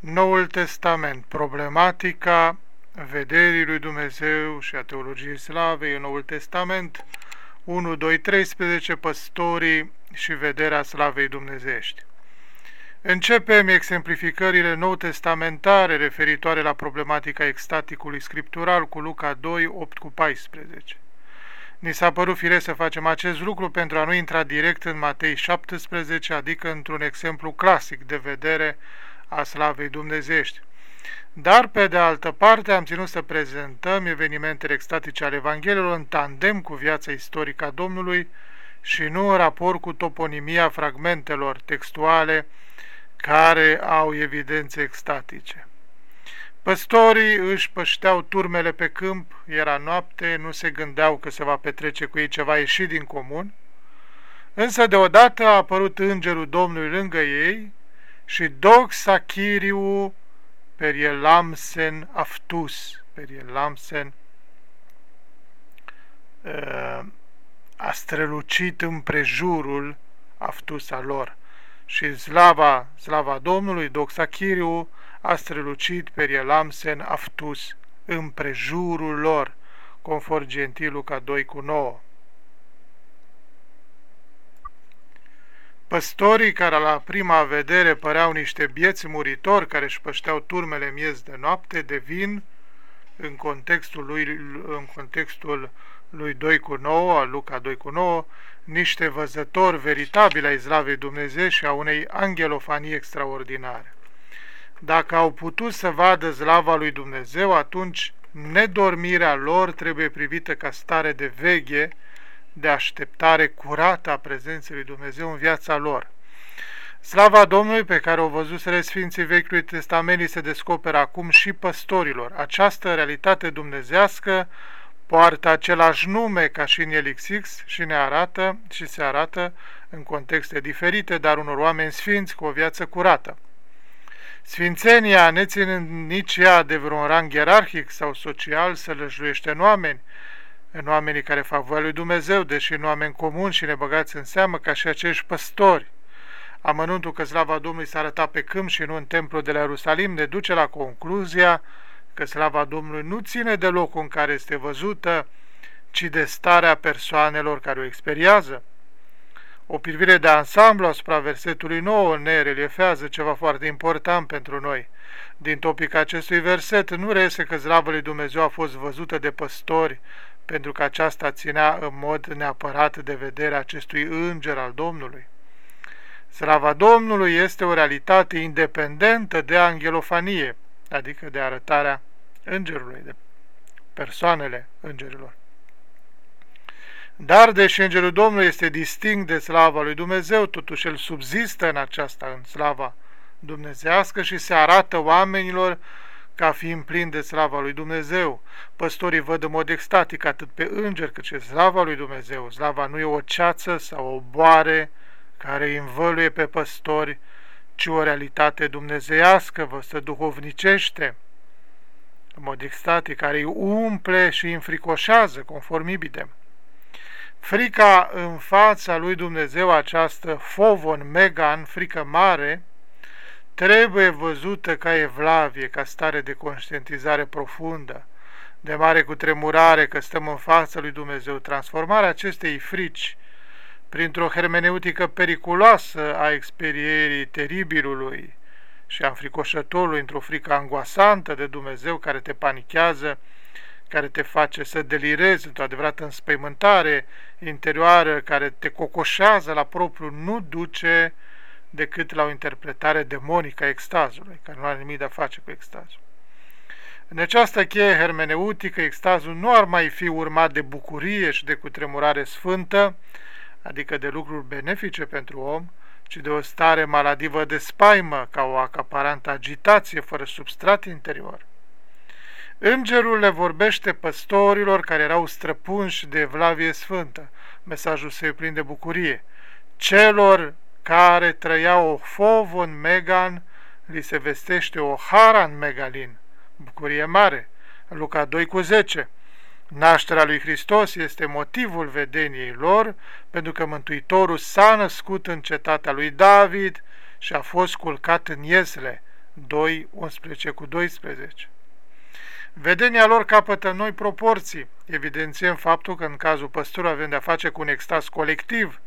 Noul Testament, problematica vederii lui Dumnezeu și a teologiei slavei în Noul Testament, 1, 2, 13, păstorii și vederea slavei dumnezești. Începem exemplificările nou testamentare referitoare la problematica extaticului scriptural cu Luca 2, 8 cu 14. Ni s-a părut fire să facem acest lucru pentru a nu intra direct în Matei 17, adică într-un exemplu clasic de vedere a slavei dumnezești. Dar, pe de altă parte, am ținut să prezentăm evenimentele extatice ale Evangheliilor în tandem cu viața istorică a Domnului și nu în raport cu toponimia fragmentelor textuale care au evidențe extatice. Păstorii își pășteau turmele pe câmp, era noapte, nu se gândeau că se va petrece cu ei ceva ieșit din comun, însă deodată a apărut îngerul Domnului lângă ei și doxachiriu perielamsen aftus, perielamsen uh, a strălucit împrejurul aftusa lor și slava, slava Domnului, doxachiriu, a strălucit perielamsen aftus împrejurul lor, conform gentilul ca 2 cu 9. Păstorii care la prima vedere păreau niște bieți muritori care își pășteau turmele miez de noapte devin în contextul lui, în contextul lui 2 cu 9, al Luca 2 cu 9, niște văzători veritabili ai Slavei Dumnezeu și a unei angelofanii extraordinare. Dacă au putut să vadă slava lui Dumnezeu, atunci nedormirea lor trebuie privită ca stare de veghe, de așteptare curată a prezenței lui Dumnezeu în viața lor. Slava Domnului pe care o văzuseră Sfinții Vechiului Testament se descoperă acum și păstorilor. Această realitate dumnezească poartă același nume ca și în Elixix și ne arată și se arată în contexte diferite, dar unor oameni sfinți cu o viață curată. Sfințenia, neținând nici ea de vreun rang ierarhic sau social, să lăjluiește în oameni, în oamenii care fac voia lui Dumnezeu, deși în oameni comuni și nebăgați în seamă ca și acești păstori. Amănuntul că slava Domnului s-a arătat pe câmp și nu în templul de la Ierusalim ne duce la concluzia că slava Domnului nu ține de locul în care este văzută, ci de starea persoanelor care o experiază. O privire de ansamblu asupra versetului 9 ne reliefează ceva foarte important pentru noi. Din topica acestui verset nu reiese că zlavă lui Dumnezeu a fost văzută de păstori, pentru că aceasta ținea în mod neapărat de vederea acestui înger al Domnului. Slava Domnului este o realitate independentă de angelofanie, adică de arătarea îngerului, de persoanele îngerilor. Dar, deși Îngerul Domnului este distinct de slava lui Dumnezeu, totuși el subzistă în aceasta, în slava dumnezească și se arată oamenilor ca fiind plin de slava lui Dumnezeu. Păstorii văd în mod extatic atât pe îngeri cât și slava lui Dumnezeu. Slava nu e o ceață sau o boare care îi învăluie pe păstori, ci o realitate dumnezeiască, văstă duhovnicește, în mod extatic, care îi umple și îi înfricoșează, conform ibidem. Frica în fața lui Dumnezeu, această fovon megan, frică mare, trebuie văzută ca evlavie, ca stare de conștientizare profundă, de mare cutremurare că stăm în fața lui Dumnezeu. Transformarea acestei frici printr-o hermeneutică periculoasă a experierii teribilului și a înfricoșătorului într-o frică angoasantă de Dumnezeu care te panichează, care te face să delirezi într-o adevărată înspăimântare interioară, care te cocoșează la propriu, nu duce decât la o interpretare demonică a extazului, care nu are nimic de a face cu extazul. În această cheie hermeneutică, extazul nu ar mai fi urmat de bucurie și de cutremurare sfântă, adică de lucruri benefice pentru om, ci de o stare maladivă de spaimă, ca o acaparantă agitație fără substrat interior. Îngerul le vorbește păstorilor care erau străpunși de Evlavie Sfântă. Mesajul se plin de bucurie. Celor care trăiau o fovon megan, li se vestește o haran megalin. Bucurie mare. Luca 2 cu 10. Nașterea lui Hristos este motivul vedeniei lor, pentru că Mântuitorul s-a născut în cetatea lui David și a fost culcat în iesle, 2, 11 cu 12. Vedenia lor capătă noi proporții. Evidențiem faptul că în cazul păstorului avem de-a face cu un extaz colectiv,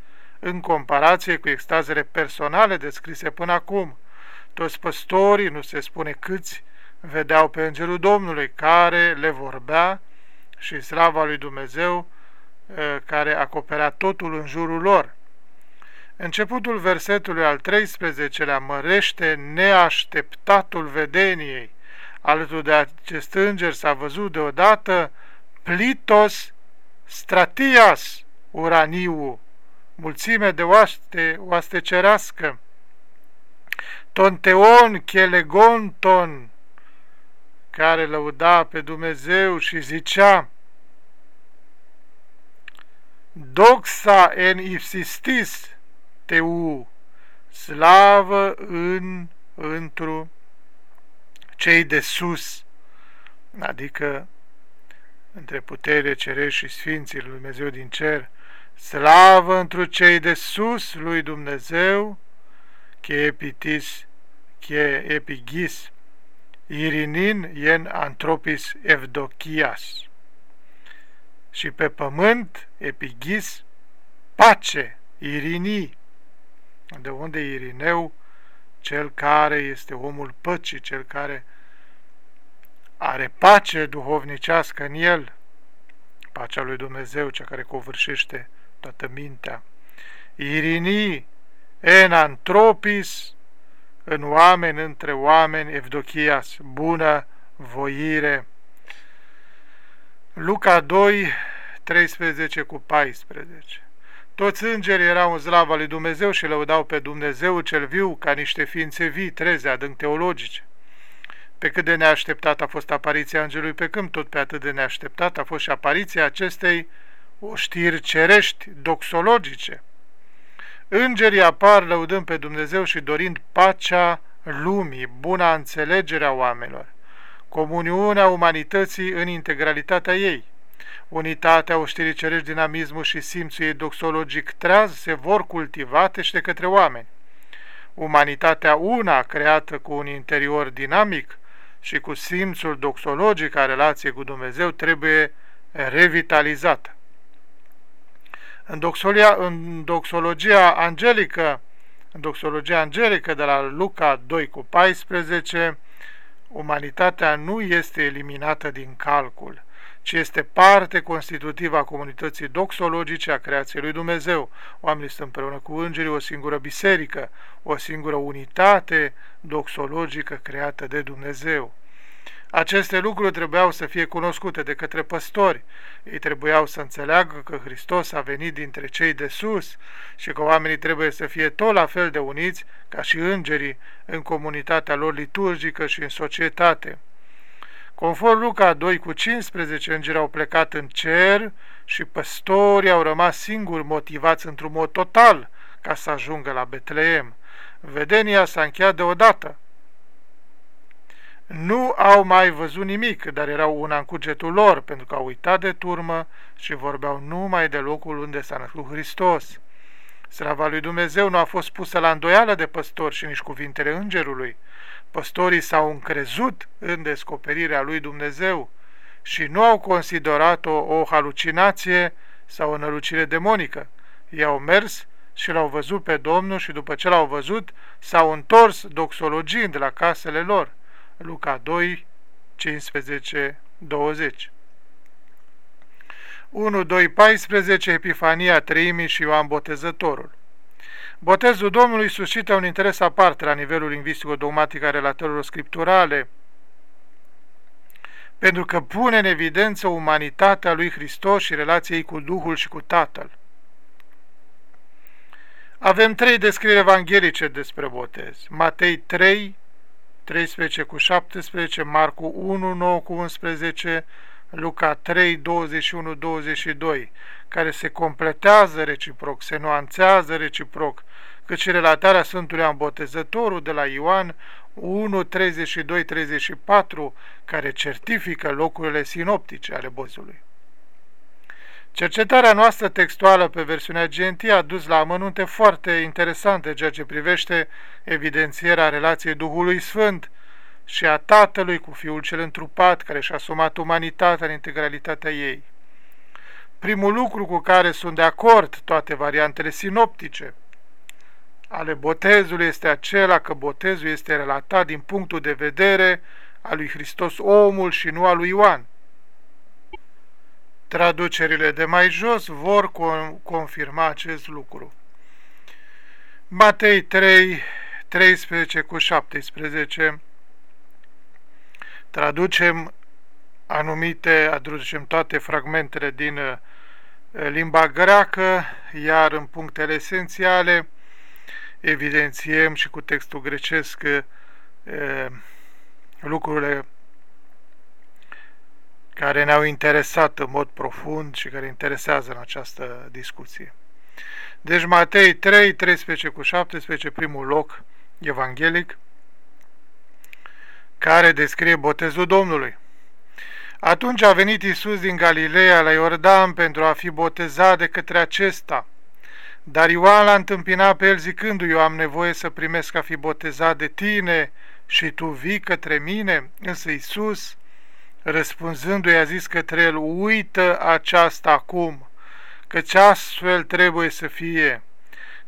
în comparație cu extazele personale descrise până acum. Toți păstorii, nu se spune câți, vedeau pe Îngerul Domnului, care le vorbea și slava lui Dumnezeu, care acoperea totul în jurul lor. Începutul versetului al 13-lea mărește neașteptatul vedeniei. Alături de acest înger s-a văzut deodată Plitos Stratias Uraniu, mulțime de oaste, oaste cerească, Tonteon Chelegonton, care lăuda pe Dumnezeu și zicea Doxa en ipsistis teu, slavă în, întru cei de sus, adică între putere cerești și Sfinții lui Dumnezeu din cer, slavă întru cei de sus lui Dumnezeu, che epitis, che epigis, irinin ien antropis evdochias. Și pe pământ, epigis, pace, irinii, de unde Irineu, cel care este omul păcii, cel care are pace duhovnicească în el, pacea lui Dumnezeu, cea care covârșește toată mintea. Irinii, en antropis, în oameni, între oameni, evdochias, bună voire. Luca 2, 13 cu 14 toți îngerii erau în slava lui Dumnezeu și lăudau pe Dumnezeu cel viu ca niște ființe vii, treze, adânc teologice. Pe cât de neașteptat a fost apariția îngerului pe câmp, tot pe atât de neașteptat a fost și apariția acestei oștiri cerești, doxologice. Îngerii apar lăudând pe Dumnezeu și dorind pacea lumii, buna înțelegerea oamenilor, comuniunea umanității în integralitatea ei unitatea oștirii cerești, dinamismul și simțul ei doxologic treaz se vor cultivate și de către oameni. Umanitatea una, creată cu un interior dinamic și cu simțul doxologic a relației cu Dumnezeu, trebuie revitalizată. În, doxolia, în doxologia angelică, în doxologia angelică de la Luca 2 cu 14, umanitatea nu este eliminată din calcul, ci este parte constitutivă a comunității doxologice a creației lui Dumnezeu. Oamenii sunt împreună cu îngerii o singură biserică, o singură unitate doxologică creată de Dumnezeu. Aceste lucruri trebuiau să fie cunoscute de către păstori. Ei trebuiau să înțeleagă că Hristos a venit dintre cei de sus și că oamenii trebuie să fie tot la fel de uniți ca și îngerii în comunitatea lor liturgică și în societate. Conform Luca 2 cu 15, îngerii au plecat în cer și păstorii au rămas singuri motivați într-un mod total ca să ajungă la Betleem. Vedenia s-a încheiat deodată. Nu au mai văzut nimic, dar erau una în cugetul lor, pentru că au uitat de turmă și vorbeau numai de locul unde s-a născut Hristos. Slava lui Dumnezeu nu a fost pusă la îndoială de păstori și nici cuvintele îngerului, Păstorii s-au încrezut în descoperirea lui Dumnezeu și nu au considerat-o o halucinație sau o nălucire demonică. Ei au mers și l-au văzut pe Domnul și după ce l-au văzut s-au întors doxologind la casele lor. Luca 2, 15, 20 1, 2, 14, Epifania Treimii și Ioan Botezătorul Botezul Domnului suscită un interes aparte la nivelul lingvistico-dogmatic al relatărilor scripturale, pentru că pune în evidență umanitatea lui Hristos și relația ei cu Duhul și cu Tatăl. Avem trei descrieri evanghelice despre botez. Matei 3, 13 cu 17, Marcu 1, 9 cu 11, Luca 3, 21, 22, care se completează reciproc, se nuanțează reciproc, cât și relatarea Sfântului Ambotezătorul de la Ioan 1, 32, 34, care certifică locurile sinoptice ale bozului. Cercetarea noastră textuală pe versiunea GNT a dus la amănunte foarte interesante ceea ce privește evidențierea relației Duhului Sfânt și a Tatălui cu Fiul cel întrupat, care și-a asumat umanitatea în integralitatea ei. Primul lucru cu care sunt de acord toate variantele sinoptice ale botezului este acela că botezul este relatat din punctul de vedere al lui Hristos omul și nu al lui Ioan. Traducerile de mai jos vor confirma acest lucru. Matei 3, 13 cu 17 traducem anumite, aducem toate fragmentele din uh, limba greacă, iar în punctele esențiale evidențiem și cu textul grecesc uh, lucrurile care ne-au interesat în mod profund și care interesează în această discuție. Deci Matei 3, 13 cu 17, primul loc evanghelic, care descrie botezul Domnului. Atunci a venit Isus din Galileea la Iordan pentru a fi botezat de către acesta. Dar Ioan l-a întâmpinat pe el zicându-i, eu am nevoie să primesc a fi botezat de tine și tu vii către mine? Însă Isus, răspunzându-i, a zis către el, uită aceasta acum, căci astfel trebuie să fie,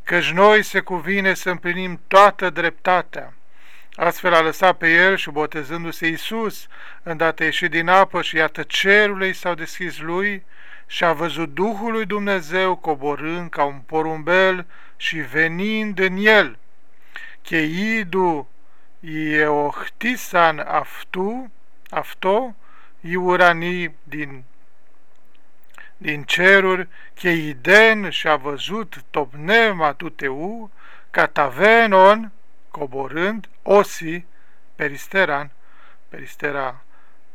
căci noi se cuvine să împlinim toată dreptatea. Astfel a lăsat pe el și botezându-se Iisus, îndată ieșit din apă și iată cerurile i s-au deschis lui și a văzut Duhul lui Dumnezeu coborând ca un porumbel și venind în el. Cheidu ieohtisan aftu, afto, iurani din, din ceruri, cheiden și-a văzut topnema tuteu, catavenon, coborând, osi, peristeran, peristera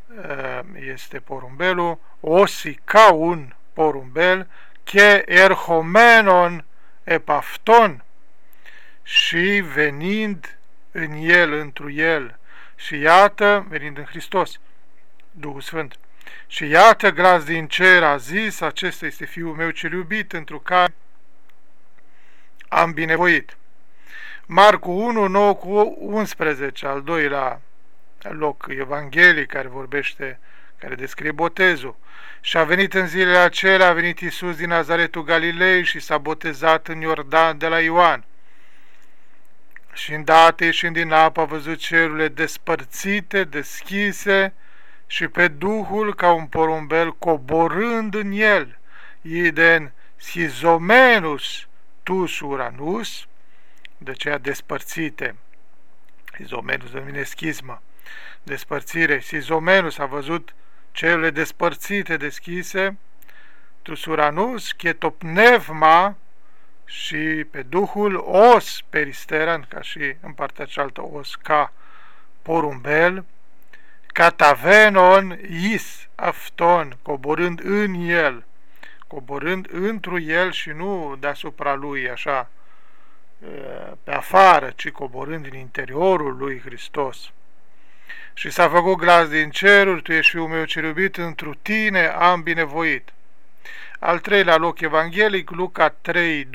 uh, este porumbelul, osi ca un porumbel, che erhomenon epafton, și venind în el, întru el, și iată, venind în Hristos, Duhul Sfânt. Și iată glas din cer a zis, acesta este Fiul meu cel iubit, întru care am binevoit. Marcu 1, 9 cu 11, al doilea loc evanghelic care vorbește, care descrie botezul. Și a venit în zilele acelea, a venit Iisus din Nazaretul Galilei și s-a botezat în Iordan de la Ioan. Și îndată ieșind din apă a văzut cerurile despărțite, deschise și pe Duhul ca un porumbel coborând în el, iden schizomenus tus uranus, de aceea despărțite. Izomenus devine schismă. Despărțire. Izomenus a văzut cele despărțite deschise, Tusuranus, Chetopnevma și pe Duhul Os peristeran, ca și în partea cealaltă Os ca porumbel, Catavenon is afton, coborând în el, coborând întru el și nu deasupra lui, așa, pe afară, ci coborând din interiorul lui Hristos. Și s-a făcut glas din ceruri, tu ești fiul meu cel iubit, întru tine am binevoit. Al treilea loc evanghelic, Luca 3, 21-22.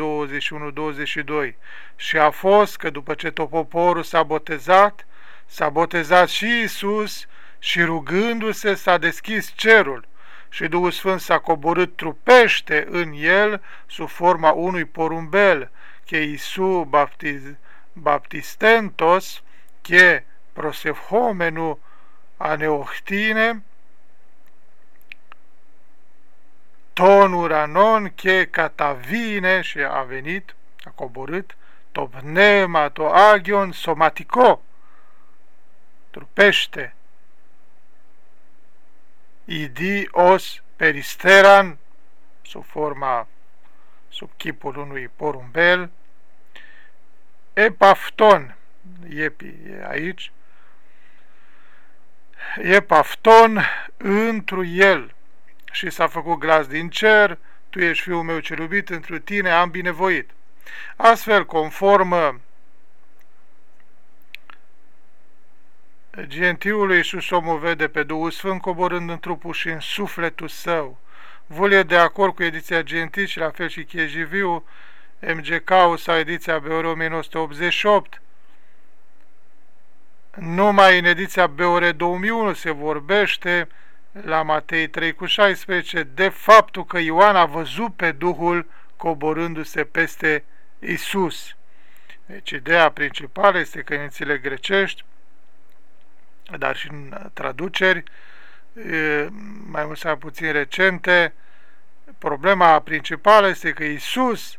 Și a fost că după ce tot poporul s-a botezat, s-a botezat și Isus și rugându-se s-a deschis cerul și Duhul Sfânt s-a coborât trupește în el sub forma unui porumbel che Isu baptiz, baptistentos che prosefhomenu aneohtine tonura non che catavine și a venit, a coborât, to agion somatico, trupește, idi os peristeran, sub forma sub chipul unui porumbel, Epafton, Epi e aici, Epafton întru el. Și s-a făcut glas din cer, tu ești fiul meu cel iubit, întru tine am binevoit. Astfel, conform gentiului Iisus omul vede pe Duhul Sfânt coborând în trupul și în sufletul său, Volie de acord cu ediția Gentil și la fel și Chiejiviu, MGK sau ediția BR 1988, numai în ediția BOR 2001 se vorbește la Matei 3 cu 16 de faptul că Ioan a văzut pe Duhul coborându-se peste Isus. Deci ideea principală este că în grecești, dar și în traduceri, mai mult sau puțin recente, problema principală este că Isus,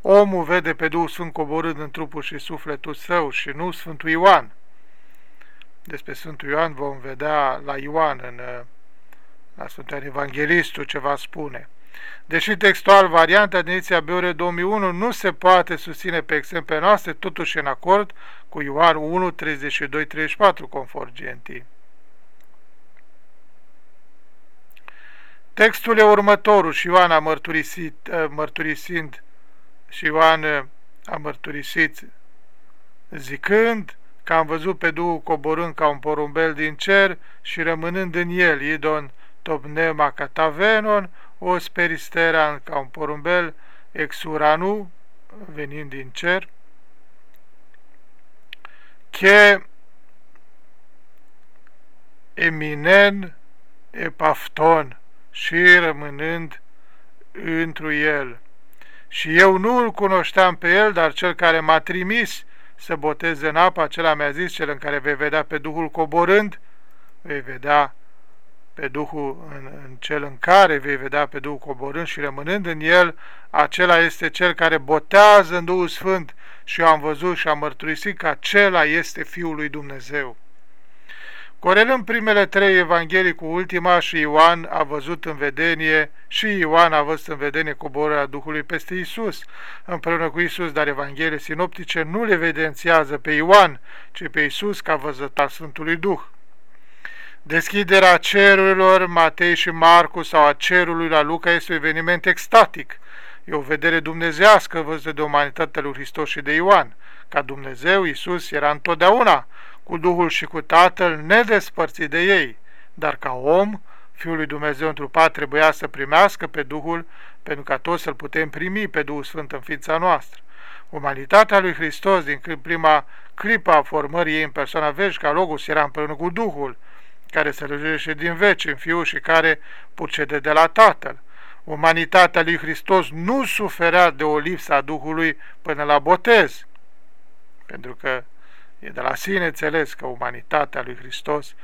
omul vede pe Duhul Sfânt coborând în trupul și sufletul său și nu Sfântul Ioan. Despre Sfântul Ioan vom vedea la Ioan, în, la Sfântul Evanghelistul, ce va spune. Deși textual varianta din ediția Beore 2001 nu se poate susține pe exemple noastre, totuși în acord cu Ioan 1, 32, 34, conform GNT. Textul e următorul și Ioan a mărturisit, ă, mărturisind și Ioan a mărturisit zicând că am văzut pe Duhul coborând ca un porumbel din cer și rămânând în el, idon topnema catavenon, o speristeran ca un porumbel, exuranu, venind din cer, che eminen epafton și rămânând întru el. Și eu nu îl cunoșteam pe el, dar cel care m-a trimis să boteze în apă, acela mi-a zis, cel în care vei vedea pe Duhul coborând, vei vedea pe Duhul în, în cel în care vei vedea pe Duhul coborând și rămânând în el, acela este cel care botează în Duhul Sfânt și eu am văzut și am mărturisit că acela este Fiul lui Dumnezeu. Corelând primele trei evanghelii cu ultima și Ioan a văzut în vedenie și Ioan a văzut în vedenie coborârea Duhului peste Isus, împreună cu Isus, dar evangheliile sinoptice nu le evidențiază pe Ioan, ci pe Isus ca văzător Sfântului Duh. Deschiderea cerurilor, Matei și Marcu sau a cerului la Luca este un eveniment extatic. E o vedere dumnezească văzută de umanitatea lui Hristos și de Ioan. Ca Dumnezeu, Isus era întotdeauna cu Duhul și cu Tatăl, nedespărțit de ei, dar ca om, Fiul lui Dumnezeu întrupat trebuia să primească pe Duhul, pentru ca toți să-L putem primi pe Duhul Sfânt în ființa noastră. Umanitatea lui Hristos, din prima clipă a formării ei în persoana ca Logos era împreună cu Duhul, care se răjește din veci în Fiul și care procede de la Tatăl. Umanitatea lui Hristos nu suferea de o lipsă a Duhului până la botez, pentru că E de la sine înțeles că umanitatea lui Hristos,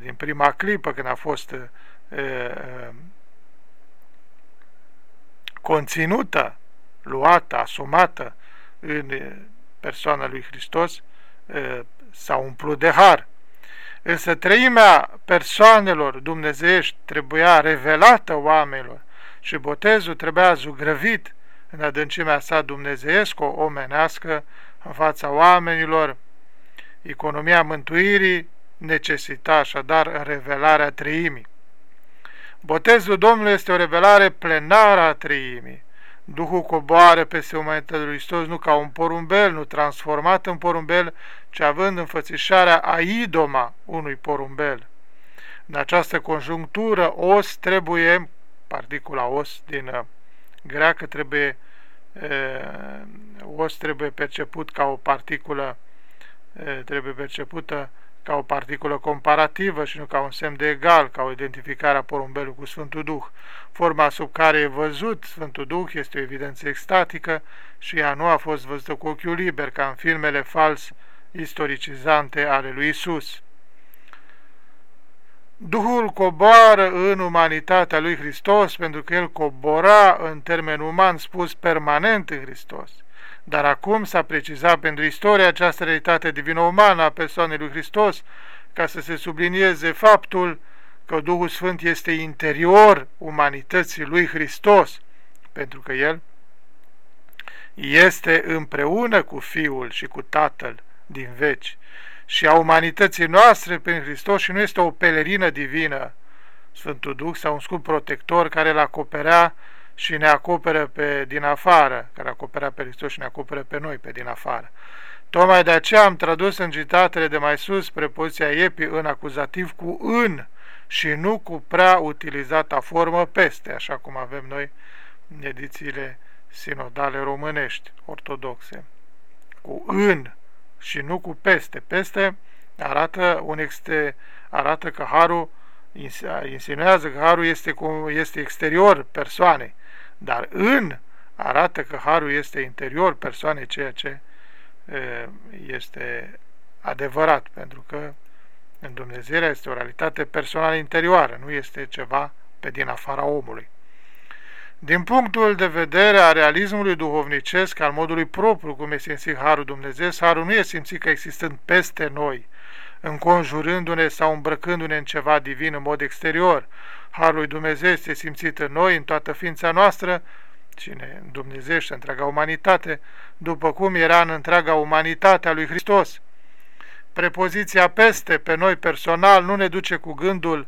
din prima clipă când a fost conținută, luată, asumată în persoana lui Hristos, s-a umplut de har. Însă treimea persoanelor dumnezeiești trebuia revelată oamenilor și botezul trebuia zugrăvit în adâncimea sa dumnezeiesc, o omenească, în fața oamenilor, Economia mântuirii necesita așadar revelarea treimii. Botezul Domnului este o revelare plenară a treimii. Duhul coboară peste umanitatea lui Hristos nu ca un porumbel, nu transformat în porumbel, ci având înfățișarea a idoma unui porumbel. În această conjunctură, os trebuie, particula os din uh, greacă trebuie, uh, os trebuie perceput ca o particulă trebuie percepută ca o particulă comparativă și nu ca un semn de egal, ca o identificare a porumbelului cu Sfântul Duh. Forma sub care e văzut Sfântul Duh este o evidență extatică și ea nu a fost văzută cu ochiul liber, ca în filmele fals istoricizante ale lui Isus. Duhul coboară în umanitatea lui Hristos pentru că el cobora în termen uman spus permanent în Hristos. Dar acum s-a precizat pentru istoria această realitate divină-umană a persoanei lui Hristos, ca să se sublinieze faptul că Duhul Sfânt este interior umanității lui Hristos, pentru că El este împreună cu Fiul și cu Tatăl din veci și a umanității noastre prin Hristos și nu este o pelerină divină, Sfântul Duh sau un scump protector care îl acoperea și ne acoperă pe din afară, care acoperea pe Hristos și ne acoperă pe noi pe din afară. Tocmai de aceea am tradus în citatele de mai sus prepoziția epi în acuzativ cu în și nu cu prea utilizata formă peste, așa cum avem noi în edițiile sinodale românești, ortodoxe. Cu în și nu cu peste. Peste Arată, un exte, arată că harul insinuează că harul este, este exterior persoanei, dar în arată că harul este interior persoanei, ceea ce este adevărat, pentru că în Dumnezeirea este o realitate personală interioară, nu este ceva pe din afara omului. Din punctul de vedere a realismului duhovnicesc, al modului propriu cum e simțit Harul Dumnezeu, Harul nu e simțit ca existând peste noi, înconjurându-ne sau îmbrăcându-ne în ceva divin în mod exterior. Harul lui Dumnezeu este simțit în noi, în toată ființa noastră, cine dumnezește întreaga umanitate, după cum era în întreaga umanitate a lui Hristos. Prepoziția peste pe noi personal nu ne duce cu gândul,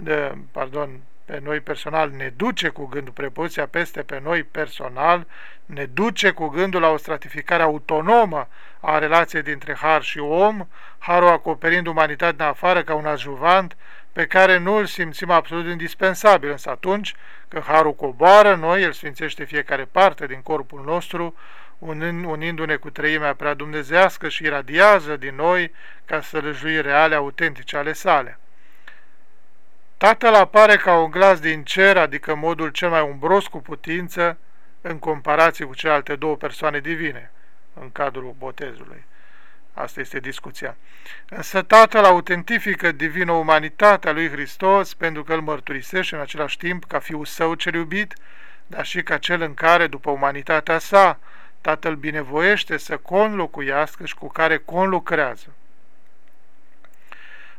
de, pardon, pe noi personal, ne duce cu gândul, prepoziția peste pe noi personal, ne duce cu gândul la o stratificare autonomă a relației dintre har și om, harul acoperind umanitatea în afară ca un ajuvant pe care nu îl simțim absolut indispensabil, însă atunci când harul coboară noi, el sfințește fiecare parte din corpul nostru, unindu-ne cu trăimea prea dumnezească și iradiază din noi ca sălăjui reale, autentice ale sale. Tatăl apare ca un glas din cer, adică modul cel mai umbros cu putință, în comparație cu celelalte două persoane divine, în cadrul botezului. Asta este discuția. Însă Tatăl autentifică divină umanitatea lui Hristos pentru că îl mărturisește în același timp ca Fiul Său cel iubit, dar și ca cel în care, după umanitatea sa, Tatăl binevoiește să conlocuiască și cu care conlucrează.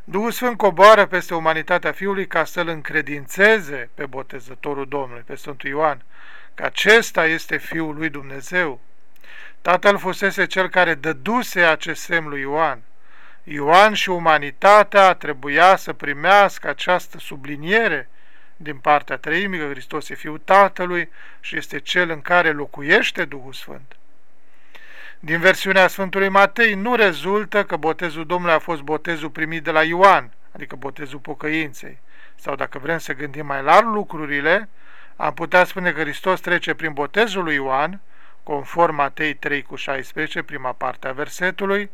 Duhul Sfânt coboară peste umanitatea Fiului ca să-L încredințeze pe botezătorul Domnului, pe Sfântul Ioan, că acesta este Fiul lui Dumnezeu. Tatăl fusese cel care dăduse acest semn lui Ioan. Ioan și umanitatea trebuia să primească această subliniere din partea treimii că Hristos e Fiul Tatălui și este Cel în care locuiește Duhul Sfânt. Din versiunea Sfântului Matei nu rezultă că botezul Domnului a fost botezul primit de la Ioan, adică botezul pocăinței. Sau dacă vrem să gândim mai larg lucrurile, am putea spune că Hristos trece prin botezul lui Ioan, conform Matei 3 cu 16, prima parte a versetului,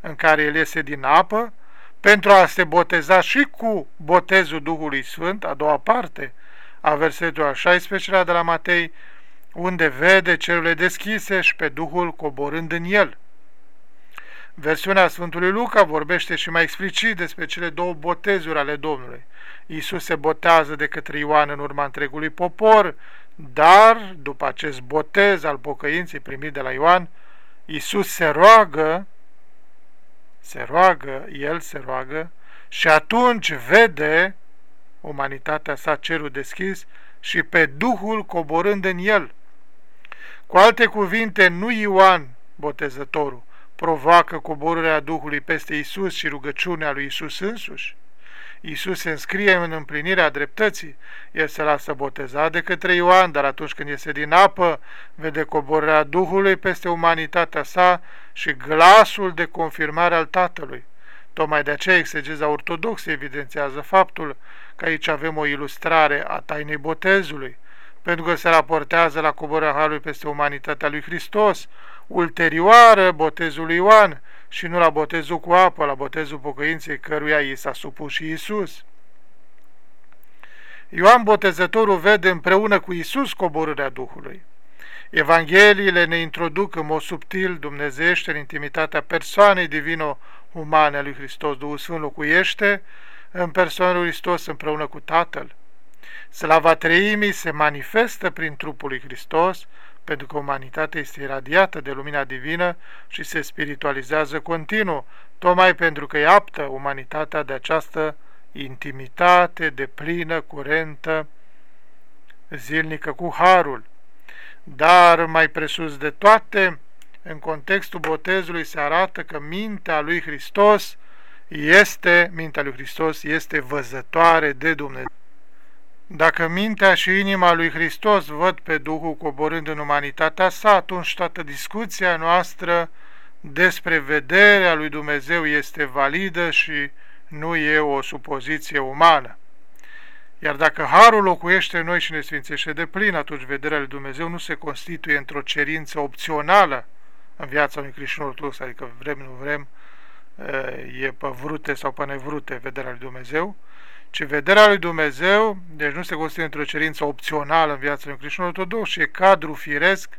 în care el iese din apă, pentru a se boteza și cu botezul Duhului Sfânt, a doua parte a versetului al 16 de la Matei, unde vede cerurile deschise și pe Duhul coborând în el. Versiunea Sfântului Luca vorbește și mai explicit despre cele două botezuri ale Domnului. Iisus se botează de către Ioan în urma întregului popor, dar, după acest botez al pocăinței primit de la Ioan, Iisus se roagă, se roagă, El se roagă, și atunci vede umanitatea sa cerul deschis și pe Duhul coborând în El. Cu alte cuvinte, nu Ioan, botezătorul, provoacă coborârea Duhului peste Isus și rugăciunea lui Isus însuși. Isus se înscrie în împlinirea dreptății, el se lasă boteza de către Ioan, dar atunci când iese din apă, vede coborârea Duhului peste umanitatea sa și glasul de confirmare al Tatălui. Tocmai de aceea exegeza ortodoxă evidențiază faptul că aici avem o ilustrare a tainei botezului, pentru că se raportează la coborârea Harului peste umanitatea lui Hristos, ulterioară botezului Ioan și nu la botezul cu apă, la botezul pocăinței căruia i s-a supus și Isus. Ioan Botezătorul vede împreună cu Isus coborârea Duhului. Evangheliile ne introduc în mod subtil dumnezește în intimitatea persoanei divino-umane a lui Hristos. Duhul Sfânt locuiește în persoana lui Hristos împreună cu Tatăl. Slava Treimii se manifestă prin trupul lui Hristos, pentru că umanitatea este iradiată de lumina divină și se spiritualizează continuu, tocmai pentru că e aptă umanitatea de această intimitate de plină, curentă, zilnică cu harul. Dar mai presus de toate, în contextul botezului se arată că mintea lui Hristos este, mintea lui Hristos este văzătoare de Dumnezeu. Dacă mintea și inima lui Hristos văd pe Duhul coborând în umanitatea sa, atunci toată discuția noastră despre vederea lui Dumnezeu este validă și nu e o supoziție umană. Iar dacă Harul locuiește în noi și ne sfințește de plin, atunci vederea lui Dumnezeu nu se constituie într-o cerință opțională în viața unui creștin ortodox, adică vrem, nu vrem, e pe vrute sau pe nevrute vederea lui Dumnezeu, ci vederea lui Dumnezeu, deci nu se constituie într-o cerință opțională în viața unui creștin ortodox, ci e cadru firesc,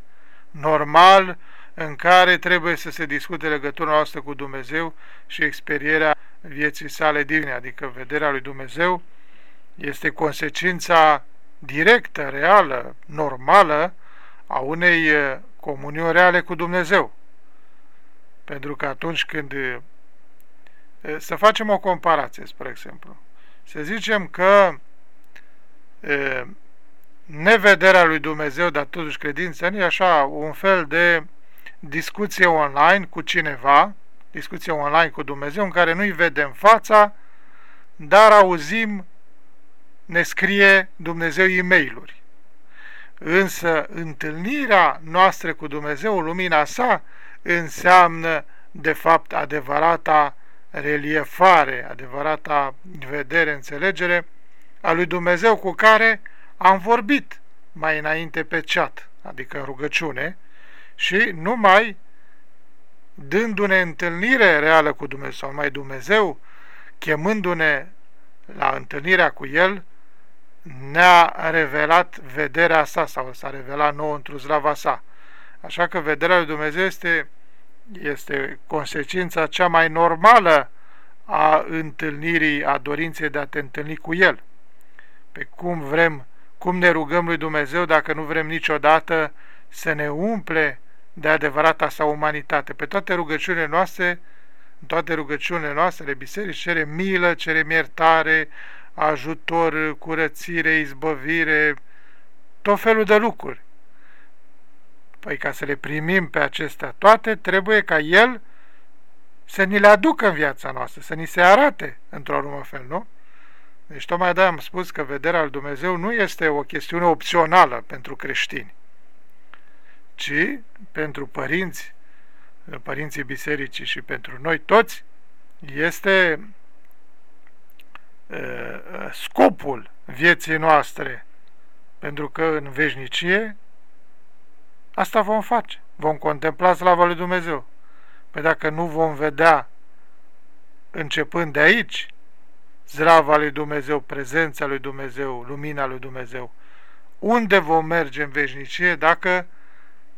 normal, în care trebuie să se discute legătura noastră cu Dumnezeu și experierea vieții sale divine, adică vederea lui Dumnezeu este consecința directă, reală, normală a unei comuniuni reale cu Dumnezeu. Pentru că atunci când să facem o comparație, spre exemplu, să zicem că nevederea lui Dumnezeu, dar totuși credința nu e așa un fel de discuție online cu cineva, discuție online cu Dumnezeu, în care nu-i vedem fața, dar auzim, ne scrie Dumnezeu e mail Însă întâlnirea noastră cu Dumnezeu, lumina sa, înseamnă de fapt adevărata reliefare, adevărata vedere, înțelegere a lui Dumnezeu cu care am vorbit mai înainte pe chat, adică în rugăciune, și numai dându-ne întâlnire reală cu Dumnezeu, sau mai Dumnezeu, chemându-ne la întâlnirea cu El, ne-a revelat vederea sa sau s-a revelat nouă într-o slava sa. Așa că vederea lui Dumnezeu este, este consecința cea mai normală a întâlnirii, a dorinței de a te întâlni cu El. Pe cum vrem, cum ne rugăm lui Dumnezeu dacă nu vrem niciodată să ne umple de adevărata sa umanitate. Pe toate rugăciunile noastre, în toate rugăciunile noastre de biserici, cere milă, cere iertare, ajutor, curățire, izbăvire, tot felul de lucruri. Păi ca să le primim pe acestea toate, trebuie ca El să ni le aducă în viața noastră, să ni se arate într-o urmă fel, nu? Deci tocmai de am spus că vederea lui Dumnezeu nu este o chestiune opțională pentru creștini, ci pentru părinți, părinții bisericii și pentru noi toți, este scopul vieții noastre, pentru că în veșnicie asta vom face, vom contempla slava lui Dumnezeu. Păi dacă nu vom vedea, începând de aici, zrava lui Dumnezeu, prezența lui Dumnezeu, lumina lui Dumnezeu, unde vom merge în veșnicie dacă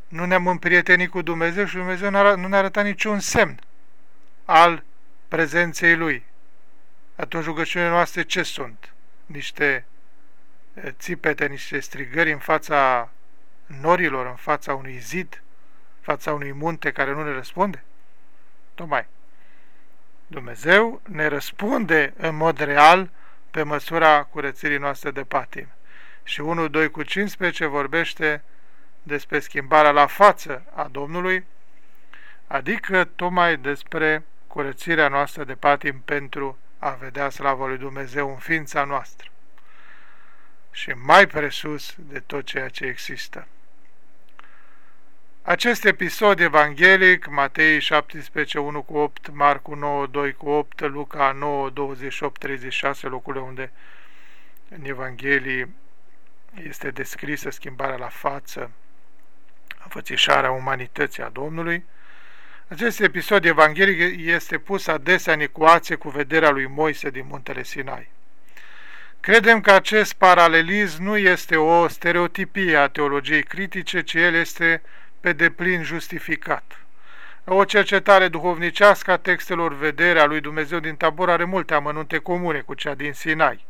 nu ne-am împrietenit cu Dumnezeu și Dumnezeu nu ne-a arătat niciun semn al prezenței Lui. Atunci rugăciunile noastre ce sunt? Niște țipete, niște strigări în fața norilor, în fața unui zid, în fața unui munte care nu ne răspunde? Tocmai. Dumnezeu ne răspunde în mod real pe măsura curățirii noastre de patim. Și 1, 2 cu 15 vorbește despre schimbarea la față a Domnului, adică tocmai despre curățirea noastră de patim pentru a vedea slavă lui Dumnezeu în ființa noastră și mai presus de tot ceea ce există. Acest episod evanghelic, Matei 17, 1 cu 8, Marcu 9, 2 cu 8, Luca 9, 28, 36, locurile unde în Evanghelii este descrisă schimbarea la față, înfățișarea umanității a Domnului, acest episod evanghelic este pus adesea în ecuație cu vederea lui Moise din muntele Sinai. Credem că acest paralelism nu este o stereotipie a teologiei critice, ci el este pe deplin justificat. O cercetare duhovnicească a textelor vederea lui Dumnezeu din tabor are multe amănunte comune cu cea din Sinai.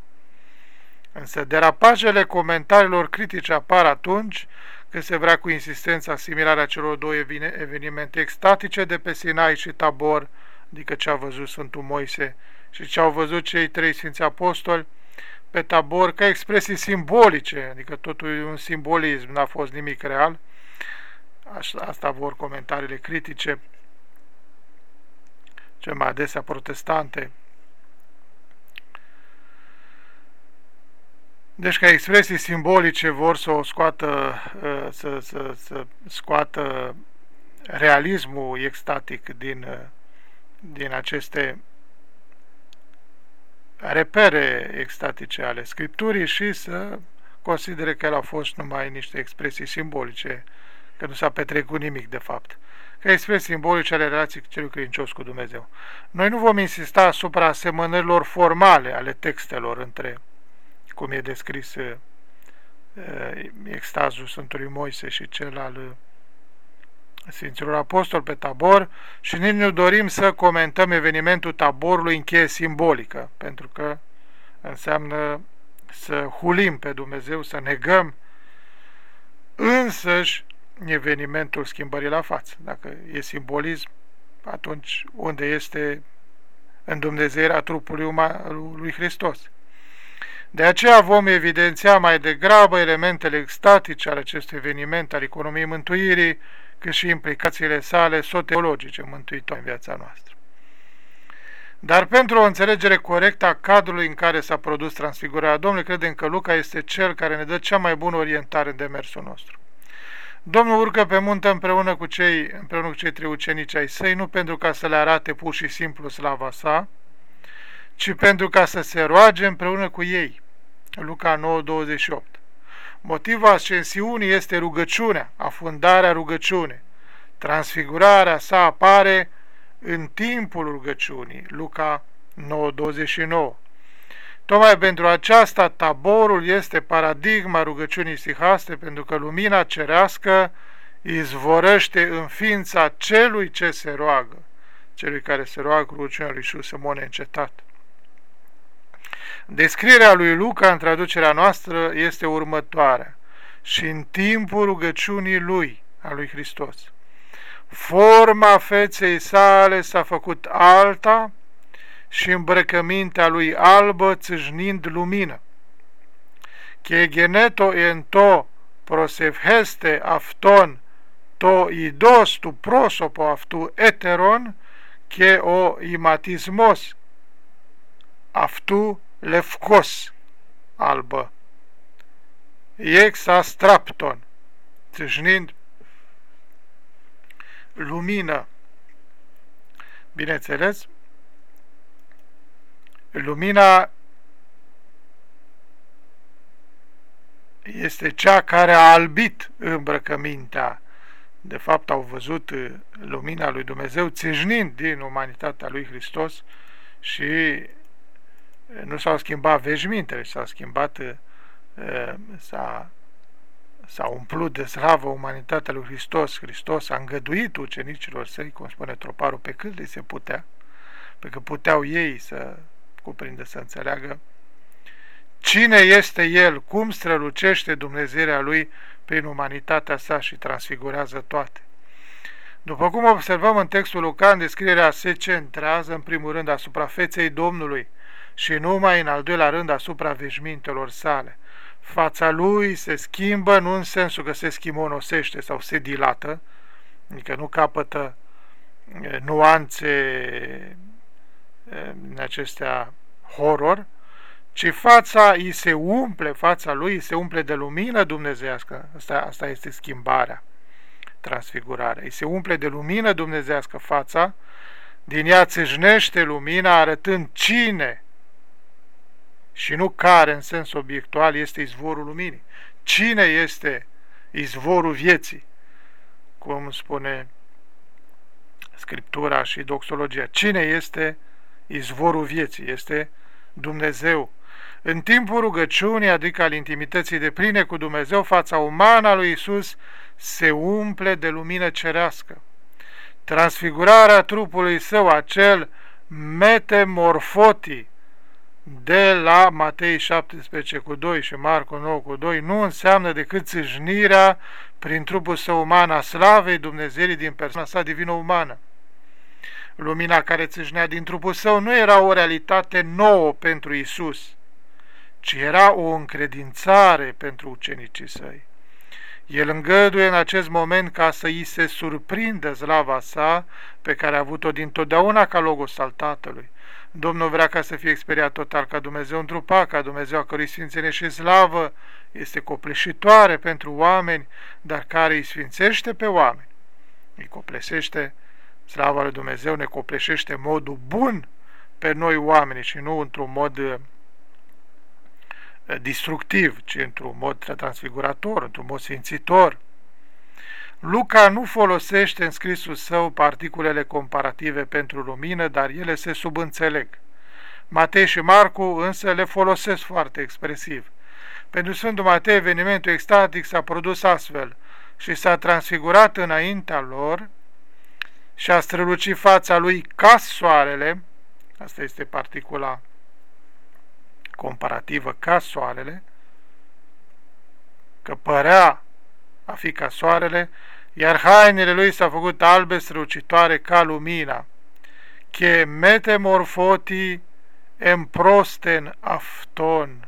Însă derapajele comentariilor critice apar atunci când se vrea cu insistență asimilarea celor două evenimente extatice de pe Sinai și Tabor, adică ce a văzut Sfântul Moise și ce au văzut cei trei Sfinți Apostoli, pe Tabor ca expresii simbolice, adică totul e un simbolism, n-a fost nimic real, asta vor comentariile critice, cel mai adesea protestante, Deci ca expresii simbolice vor să o scoată, ă, să, să, să scoată realismul extatic din, ă, din aceste repere extatice ale Scripturii și să considere că el a fost numai niște expresii simbolice, că nu s-a petrecut nimic de fapt. ca expresii simbolice ale relației celui credincios cu Dumnezeu. Noi nu vom insista asupra asemănărilor formale ale textelor între, cum e descris uh, extazul Sfântului Moise și cel al uh, Sfinților Apostol pe tabor și nici nu dorim să comentăm evenimentul taborului în cheie simbolică, pentru că înseamnă să hulim pe Dumnezeu, să negăm însăși evenimentul schimbării la față. Dacă e simbolism, atunci unde este îndumnezeirea trupului lui Hristos? De aceea vom evidenția mai degrabă elementele extatice ale acestui eveniment al economiei mântuirii, cât și implicațiile sale soteologice mântuitoare în viața noastră. Dar pentru o înțelegere corectă a cadrului în care s-a produs transfigurarea Domnului, credem că Luca este cel care ne dă cea mai bună orientare în demersul nostru. Domnul urcă pe munte împreună cu cei, împreună cu cei trei ucenici ai săi, nu pentru ca să le arate pur și simplu slava sa, ci pentru ca să se roage împreună cu ei. Luca 9:28. Motivul ascensiunii este rugăciunea, afundarea rugăciune. Transfigurarea sa apare în timpul rugăciunii. Luca 9:29. Tocmai pentru aceasta taborul este paradigma rugăciunii sihaste, pentru că lumina cerească izvorăște în ființa celui ce se roagă, celui care se roagă rugăciunea lui Iisus să mone încetat. Descrierea lui Luca în traducerea noastră este următoarea. Și în timpul rugăciunii lui, a lui Hristos, forma feței sale s-a făcut alta și îmbrăcămintea lui albă țâșnind lumină. Che geneto ento prosefheste afton to idos tu prosopo aftu eteron che o imatismos aftu lefkos albă. Exa strapton, țâșnind lumină. Bineînțeles, lumina este cea care a albit îmbrăcămintea. De fapt, au văzut lumina lui Dumnezeu țâșnind din umanitatea lui Hristos și nu s-au schimbat veșmintele, s-au schimbat, s-a, s-a umplut de slavă umanitatea lui Hristos. Hristos a îngăduit ucenicilor săi, cum spune troparul, pe cât le se putea, pe că puteau ei să cuprindă, să înțeleagă cine este El, cum strălucește Dumnezeirea Lui prin umanitatea sa și transfigurează toate. După cum observăm în textul Lucan, descrierea se centrează în primul rând asupra feței Domnului, și numai în al doilea rând asupra veșmintelor sale. Fața lui se schimbă nu în sensul că se schimonosește sau se dilată, adică nu capătă nuanțe în acestea horror, ci fața îi se umple, fața lui îi se umple de lumină dumnezească. Asta, asta este schimbarea, transfigurarea. Îi se umple de lumină dumnezească fața, din ea țâșnește lumina arătând cine și nu care în sens obiectual este izvorul luminii. Cine este izvorul vieții? Cum spune Scriptura și doxologia. Cine este izvorul vieții? Este Dumnezeu. În timpul rugăciunii, adică al intimității de pline cu Dumnezeu, fața umană a lui Isus se umple de lumină cerească. Transfigurarea trupului său, acel metamorfotii, de la Matei 17 cu 2 și Marcu 9 cu 2 nu înseamnă decât țâșnirea prin trupul său uman a slavei Dumnezeirii din persoana sa divină-umană. Lumina care țâșnea din trupul său nu era o realitate nouă pentru Isus, ci era o încredințare pentru ucenicii săi. El îngăduie în acest moment ca să îi se surprindă slava sa pe care a avut-o dintotdeauna ca logos al Tatălui Domnul vrea ca să fie experiat total ca Dumnezeu întrupa, ca Dumnezeu a cărui sfințenie și slavă este copleșitoare pentru oameni, dar care îi sfințește pe oameni. Îi copleșește, slava lui Dumnezeu ne copleșește modul bun pe noi oameni și nu într-un mod uh, destructiv, ci într-un mod transfigurator, într-un mod sfințitor. Luca nu folosește în scrisul său particulele comparative pentru lumină, dar ele se subînțeleg. Matei și Marcu însă le folosesc foarte expresiv. Pentru Sfântul Matei, evenimentul extatic s-a produs astfel și s-a transfigurat înaintea lor și a strălucit fața lui ca soarele, asta este particula comparativă ca soarele, că părea a fi ca soarele, iar hainele lui s-au făcut albe strălucitoare ca lumina. Che metamorfoti emprosten afton,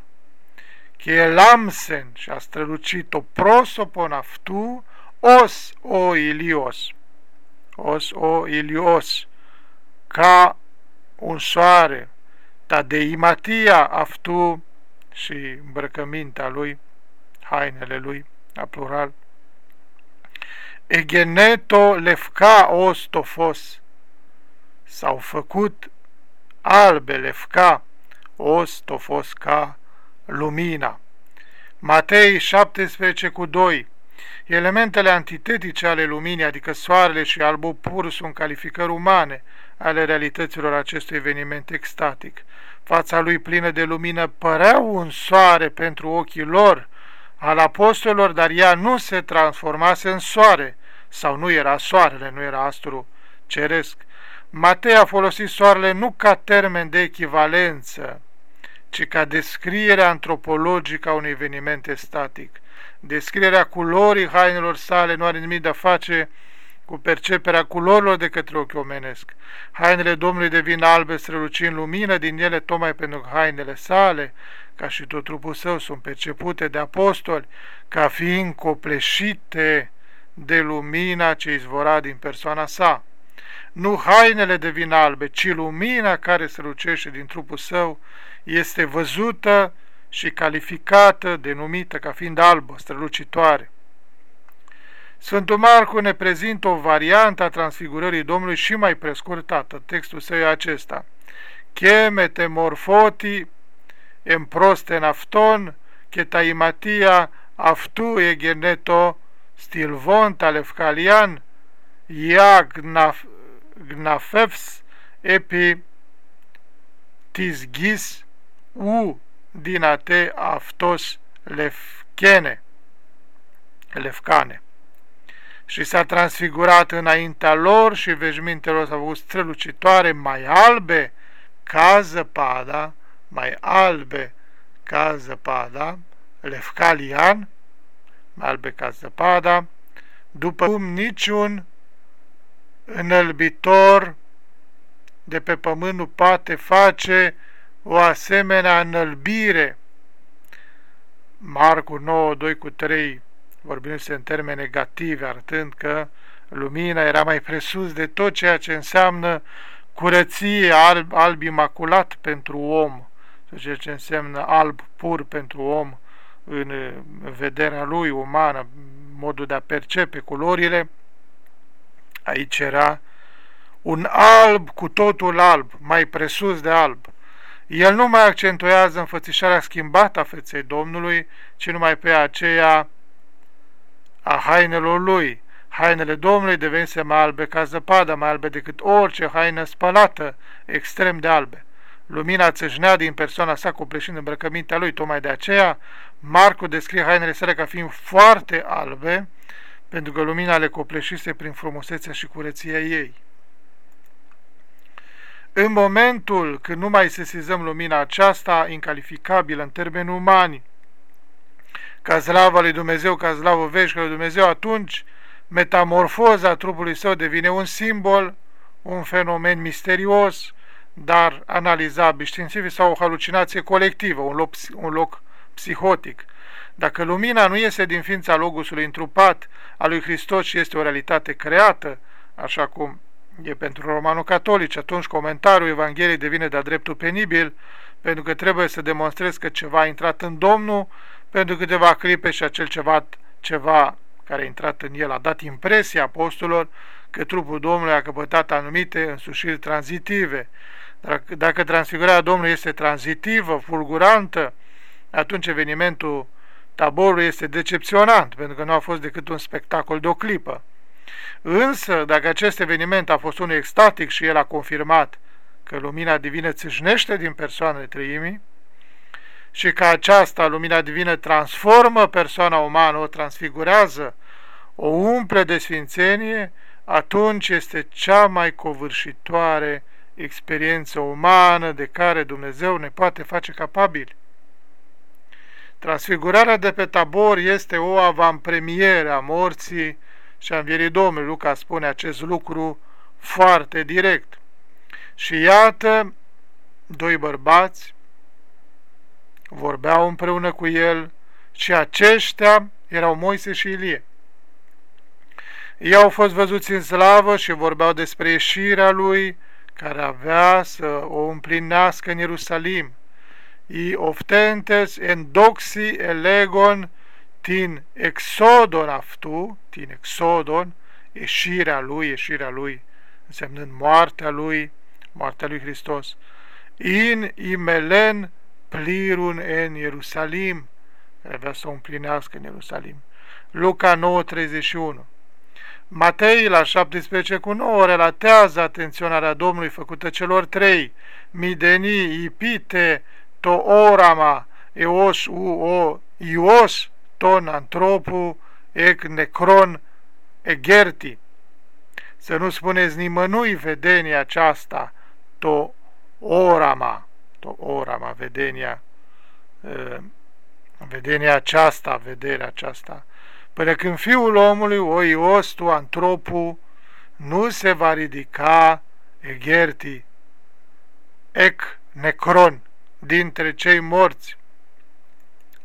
che lamsen și a strălucit-o prosopon aftu, os o ilios, os o ilios, ca un soare, ta de imatia aftu și îmbrăcămintea lui, hainele lui, a plural, egeneto lefca ostofos, s-au făcut albe lefca ostofos ca lumina. Matei 17 cu 2 Elementele antitetice ale luminii, adică soarele și albul pur, sunt calificări umane ale realităților acestui eveniment extatic. Fața lui plină de lumină părea un soare pentru ochii lor, al apostolilor, dar ea nu se transformase în soare, sau nu era soarele, nu era astru ceresc. Matei a folosit soarele nu ca termen de echivalență, ci ca descriere antropologică a unui eveniment static. Descrierea culorii hainelor sale nu are nimic de a face cu perceperea culorilor de către ochi omenesc. Hainele Domnului devin albe strălucind lumină din ele tocmai pentru că hainele sale, ca și tot trupul său, sunt percepute de apostoli ca fiind copleșite de lumina ce izvora din persoana sa. Nu hainele devin albe, ci lumina care strălucește din trupul său este văzută și calificată, denumită ca fiind albă, strălucitoare. Sfântul Marcu ne prezintă o variantă a transfigurării Domnului și mai prescurtată. Textul său e acesta. Chemete morfoti emprosten afton, chetaimatia aftu egeneto stilvon talefcalian, ia gnaf, gnafefs epi tisgis u dinate aftos lefchene, lefcane. Și s-a transfigurat înaintea lor și veșmintele lor s-au făcut strălucitoare, mai albe ca zăpada, mai albe ca zăpada, lefcalian, mai albe ca zăpada, după cum niciun înălbitor de pe pământ nu poate face o asemenea înălbire. Marcu 9, 2 cu 3, vorbindu-se în termeni negative, arătând că lumina era mai presus de tot ceea ce înseamnă curăție, alb, alb imaculat pentru om, ceea ce înseamnă alb pur pentru om în vederea lui umană, modul de a percepe culorile, aici era un alb cu totul alb, mai presus de alb. El nu mai accentuează înfățișarea schimbată a feței Domnului, ci numai pe aceea a hainelor lui. Hainele Domnului devenise mai albe ca zăpadă, mai albe decât orice haină spălată, extrem de albe. Lumina țâșnea din persoana sa copleșind îmbrăcămintea lui, tocmai de aceea Marcu descrie hainele sale ca fiind foarte albe, pentru că lumina le copleșise prin frumusețea și curăția ei. În momentul când nu mai sesizăm lumina aceasta, incalificabilă în termeni umani, ca slava lui Dumnezeu, ca slavă veșnică lui Dumnezeu, atunci metamorfoza trupului său devine un simbol, un fenomen misterios, dar analizabil științific sau o halucinație colectivă, un loc, un loc psihotic. Dacă lumina nu iese din ființa Logosului întrupat al lui Hristos și este o realitate creată, așa cum e pentru romanul catolic, atunci comentariul Evangheliei devine de-a dreptul penibil, pentru că trebuie să demonstrezi că ceva a intrat în Domnul, pentru câteva clipe și acel ceva, ceva care a intrat în el a dat impresia apostolilor că trupul Domnului a căpătat anumite însușiri tranzitive. Dacă transfigurarea Domnului este tranzitivă, fulgurantă, atunci evenimentul taborul este decepționant, pentru că nu a fost decât un spectacol de o clipă. Însă, dacă acest eveniment a fost unul extatic și el a confirmat că lumina divină țâșnește din persoanele trăimii și că aceasta, lumina divină, transformă persoana umană, o transfigurează, o umple de sfințenie, atunci este cea mai covârșitoare experiență umană de care Dumnezeu ne poate face capabili. Transfigurarea de pe tabor este o avantpremieră a morții și a învierii Domnului. Luca spune acest lucru foarte direct. Și iată, doi bărbați vorbeau împreună cu el și aceștia erau Moise și Ilie. Ei au fost văzuți în slavă și vorbeau despre ieșirea lui care avea să o împlinească în Ierusalim. I oftentes en doxi elegon tin exodon aftu, tin exodon, ieșirea lui, ieșirea lui, însemnând moartea lui, moartea lui Hristos. In imelen plirun en Ierusalim, care avea să o împlinească în Ierusalim. Luca 9:31 Matei la 17 cu 9 relatează atenționarea Domnului făcută celor trei, Mideni, Ipite, To orama, Eos, U, O, Ios, Ton, Antropu, Ec, Necron, Egerti. Să nu spuneți nimănui vedenia aceasta, To orama, To orama, vedenia, vedenia aceasta, vederea aceasta, până când fiul omului, o iostu, antropu, nu se va ridica egerti, ec necron, dintre cei morți,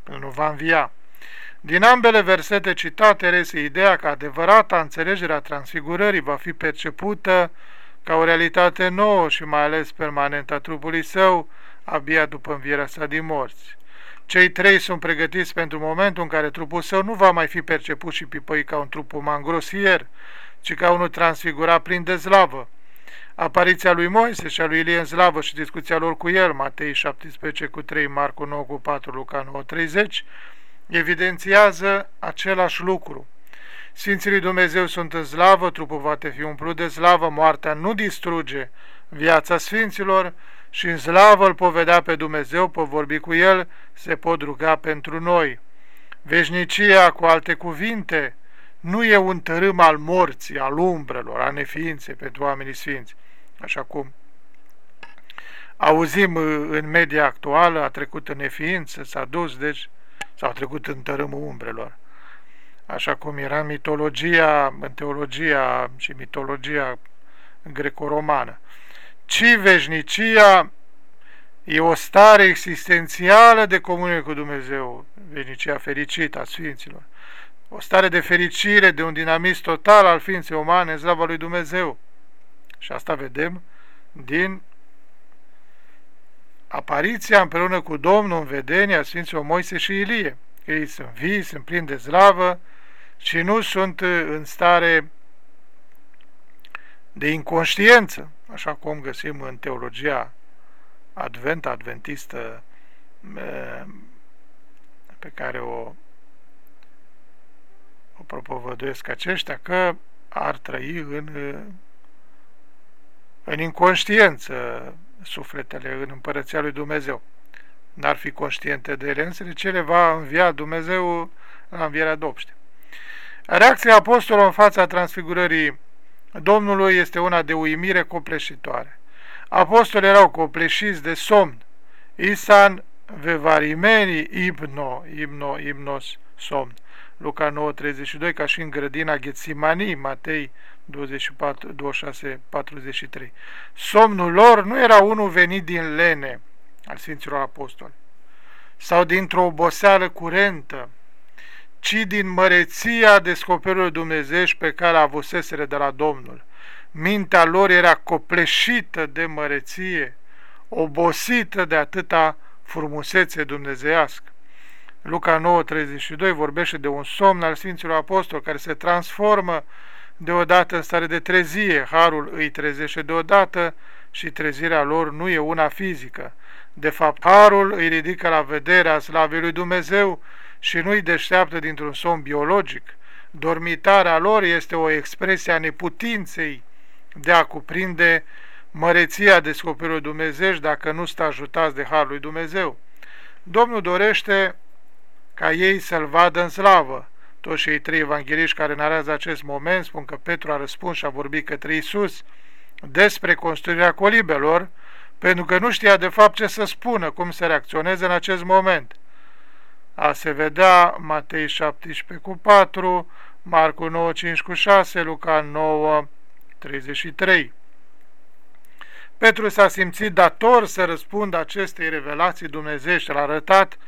nu va învia. Din ambele versete citate rese ideea că adevărata înțelegere a transfigurării va fi percepută ca o realitate nouă și mai ales permanentă a trupului său, abia după învierea sa din morți. Cei trei sunt pregătiți pentru momentul în care trupul său nu va mai fi perceput și pipăit ca un trup uman grosier, ci ca unul transfigurat plin de slavă. Apariția lui Moise și a lui Ilie în slavă și discuția lor cu el, Matei 17 cu 3, Marcu 9 cu 4, Luca 9 30, evidențiază același lucru. Sfinții lui Dumnezeu sunt în slavă, trupul va fi umplut de slavă, moartea nu distruge viața Sfinților, și în slavă îl povedea pe Dumnezeu, pot vorbi cu el, se pot ruga pentru noi. Veșnicia, cu alte cuvinte, nu e un tărâm al morții, al umbrelor, a neființei pentru oamenii sfinți, așa cum auzim în media actuală, a trecut în neființă, s-a dus, deci s-a trecut în tărâmul umbrelor. Așa cum era în mitologia, în teologia și mitologia greco-romană ci veșnicia e o stare existențială de comunie cu Dumnezeu, veșnicia fericită a Sfinților, o stare de fericire, de un dinamism total al ființei umane în slava lui Dumnezeu. Și asta vedem din apariția împreună cu Domnul în vedenia Sfinților Moise și Ilie. Ei sunt vii, sunt plini de slavă și nu sunt în stare de inconștiență, așa cum găsim în teologia advent adventistă pe care o, o propovăduiesc aceștia, că ar trăi în, în inconștiență sufletele în împărăția lui Dumnezeu. N-ar fi conștiente de ele, însă ce le va învia Dumnezeu la învierea dopște. Reacția apostolului în fața transfigurării Domnului este una de uimire copleșitoare. Apostolii erau copleșiți de somn. Isan vevarimeni ibno, ibno, ibnos, somn. Luca 9:32, ca și în grădina Ghețimanii, Matei 24, 26, 43. Somnul lor nu era unul venit din lene al Sfinților Apostoli sau dintr-o oboseală curentă, ci din măreția descoperirilor dumnezești pe care a avuseseră de la Domnul. Mintea lor era copleșită de măreție, obosită de atâta frumusețe dumnezeiască. Luca 9:32 vorbește de un somn al Sfinților Apostoli care se transformă deodată în stare de trezie. Harul îi trezește deodată și trezirea lor nu e una fizică. De fapt, Harul îi ridică la vederea slavei lui Dumnezeu și nu-i deșteaptă dintr-un somn biologic. Dormitarea lor este o expresie a neputinței de a cuprinde măreția descoperirii Dumnezeu dacă nu stă ajutați de Harul lui Dumnezeu. Domnul dorește ca ei să-L vadă în slavă. Toți cei trei evangeliști care narează acest moment spun că Petru a răspuns și a vorbit către Isus despre construirea colibelor, pentru că nu știa de fapt ce să spună, cum să reacționeze în acest moment. A se vedea Matei 17 cu 4, Marcu 9, 5 cu 6, Luca 9, 33. Petru s-a simțit dator să răspundă acestei revelații dumnezeiești. L-a arătat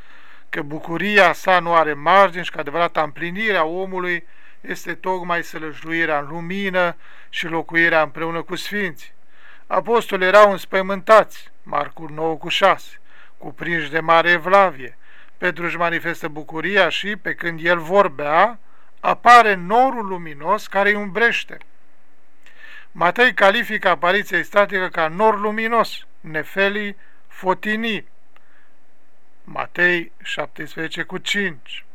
că bucuria sa nu are margini și că adevărata împlinire a omului este tocmai sălășluirea în lumină și locuirea împreună cu sfinți. Apostolii erau înspăimântați, Marcul 9 cu 6, cuprinși de mare evlavie. Petru își manifestă bucuria și, pe când el vorbea, apare norul luminos care îi umbrește. Matei califică apariția statică ca nor luminos, nefelii fotinii. Matei 17 cu 5.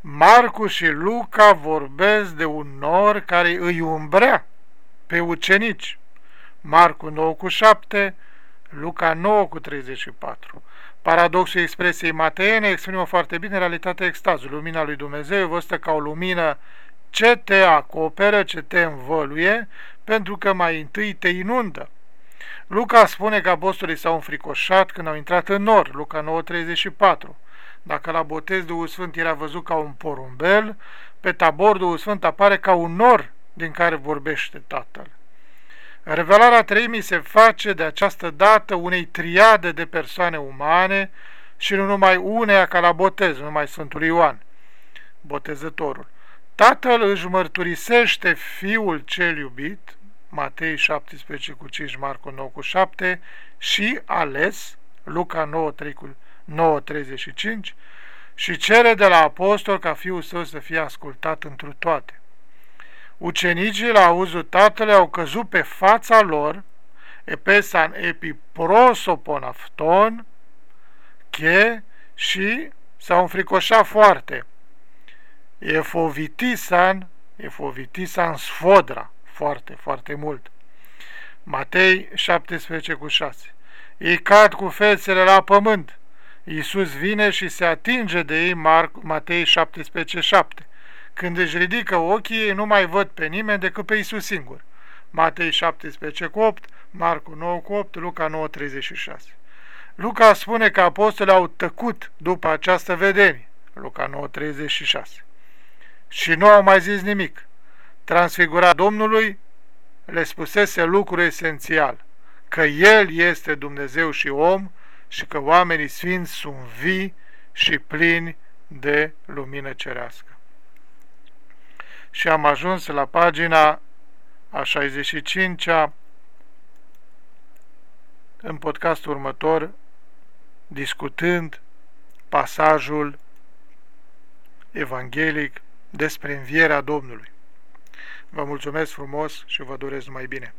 Marcu și Luca vorbesc de un nor care îi umbrea pe ucenici. Marcu 9 cu 7, Luca 9 cu 34. Paradoxul expresiei mateene exprimă foarte bine realitatea extazului. Lumina lui Dumnezeu văzută ca o lumină ce te acoperă, ce te învăluie, pentru că mai întâi te inundă. Luca spune că apostolii s-au înfricoșat când au intrat în nor, Luca 9.34. Dacă la botez Duhul Sfânt era văzut ca un porumbel, pe tabor Duhul Sfânt apare ca un nor din care vorbește Tatăl. Revelarea treimii se face de această dată unei triade de persoane umane și nu numai uneia ca la botez, nu numai Sfântul Ioan, botezătorul. Tatăl își mărturisește Fiul cel iubit, Matei 17 cu 5, Marco 9 cu 7, și ales, Luca 9, 3 cu 9, 35, și cere de la apostol ca Fiul său să fie ascultat întru toate. Ucenicii, la auzul tatălui, au căzut pe fața lor, epesan epiprosoponafton, che, și s-au înfricoșat foarte. Efovitisan, efovitisan sfodra, foarte, foarte mult. Matei 17 cu 6. Ei cad cu fețele la pământ. Iisus vine și se atinge de ei, Marc, Matei 17, 7. Când își ridică ochii, ei nu mai văd pe nimeni decât pe Iisus singur. Matei 17 cu 8, Marcu 9 cu 8, Luca 9, 36. Luca spune că apostolii au tăcut după această vedenie. Luca 9, 36. Și nu au mai zis nimic. Transfigurat Domnului le spusese lucru esențial, că El este Dumnezeu și om și că oamenii sfinți sunt vii și plini de lumină cerească. Și am ajuns la pagina a 65-a în podcastul următor, discutând pasajul evanghelic despre învierea Domnului. Vă mulțumesc frumos și vă doresc numai bine!